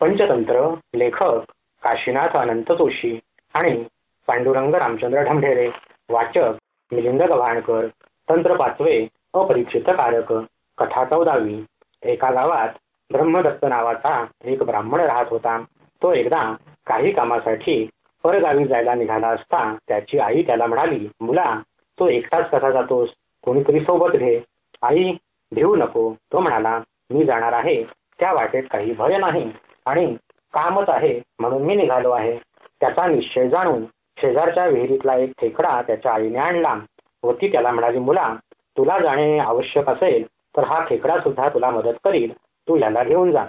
पंचतंत्र लेखक काशीनाथ अनंत जोशी आणि पांडुरंग रामचंद्र ढमढेरे वाचक मिलिंद गव्हाणकर तंत्र पाचवे अपरीक्षित कारक कथा चौदावी एका गावात ब्रह्मदत्त नावाचा एक ब्राह्मण राहत होता. तो एकदा काही कामासाठी परगावी जायला निघाला असता त्याची आई त्याला म्हणाली मुला तो एकटाच कसा जातोस? कोणीतरी सोबत घे. आई भिऊ नको तो म्हणाला. मी जाणार आहे. त्या वाटेत काही भय नाही. आणि कामच आहे म्हणून मी निघालो आहे. त्याचा निश्चय जाणून शेजारच्या विहिरीतला एक खेकडा त्याच्या आईने आणला व ती त्याला म्हणाली मुला तुला जाणे आवश्यक असेल तर हा खेकडा सुद्धा तुला मदत करील. तू याला घेऊन जा.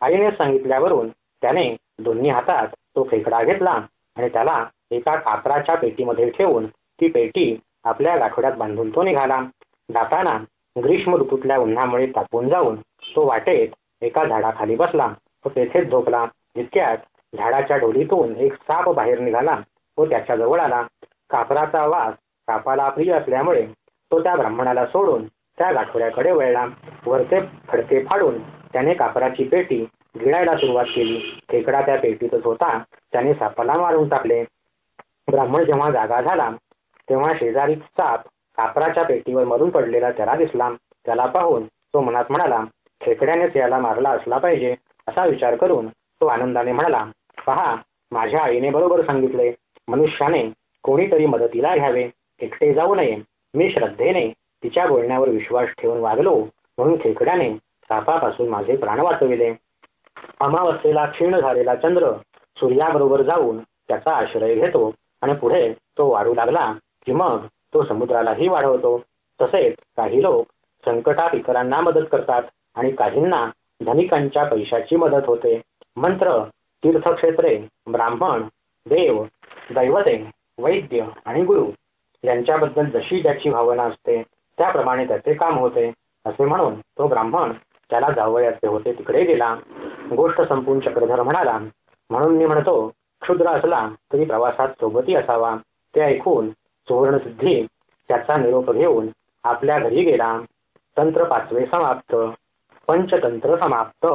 आईने सांगितल्यावरून त्याने दोन्ही हातात तो खेकडा घेतला आणि त्याला एका कापराच्या पेटीमध्ये ठेवून ती पेटी आपल्या गाठोड्यात बांधून तो निघाला. जाताना ग्रीष्म ऋतूतल्या उन्हामुळे तापून जाऊन तो वाटेत एका झाडाखाली बसला. व तेथेच झोपला. इतक्यात झाडाच्या ढोलीतून एक साप बाहेर निघाला व त्याच्याजवळ आला. कापराचा वास सापाला प्रिय असल्यामुळे तो त्या ब्राह्मणाला सोडून त्या गाठोऱ्याकडे वळला. वरचे फडके फाडून त्याने कापराची पेटी गिळायला सुरुवात केली. खेकडा त्या पेटीतच होता. त्याने सापाला मारून टाकले. ब्राह्मण जेव्हा जागा झाला तेव्हा शेजारी साप कापराच्या पेटीवर मरून पडलेला त्याला दिसला. त्याला पाहून तो मनात म्हणाला खेकड्यानेच याला मारला असला पाहिजे. असा विचार करून तो आनंदाने म्हणाला पहा माझ्या आईने बरोबर सांगितले. मनुष्याने कोणीतरी मदतीला घ्यावे. एकटे जाऊ नये. मी श्रद्धेने तिच्या बोलण्यावर विश्वास ठेवून वागलो म्हणून खेकड्याने सापापासून माझे प्राण वाचविले. अमावस्येला क्षीण झालेला चंद्र सूर्याबरोबर जाऊन त्याचा आश्रय घेतो आणि पुढे तो वाढू लागला की मग तो समुद्रालाही वाढवतो. तसेच काही लोक संकटात इतरांना मदत करतात आणि काहींना धनिकांच्या पैशाची मदत होते. मंत्र तीर्थक्षेत्रे ब्राह्मण देव दैवते वैद्य आणि गुरु यांच्याबद्दल जशी ज्याची भावना असते त्याप्रमाणे त्याचे काम होते. असे म्हणून तो ब्राह्मण त्याला जावयाचे होते तिकडे गेला. गोष्ट संपून चक्रधर म्हणाला म्हणून मी म्हणतो क्षुद्र असला तरी प्रवासात सोबती असावा. ते ऐकून सुवर्णसिद्धी त्याचा निरोप घेऊन आपल्या घरी गेला. तंत्र पाचवे समाप्त. पंचतंत्र समाप्त.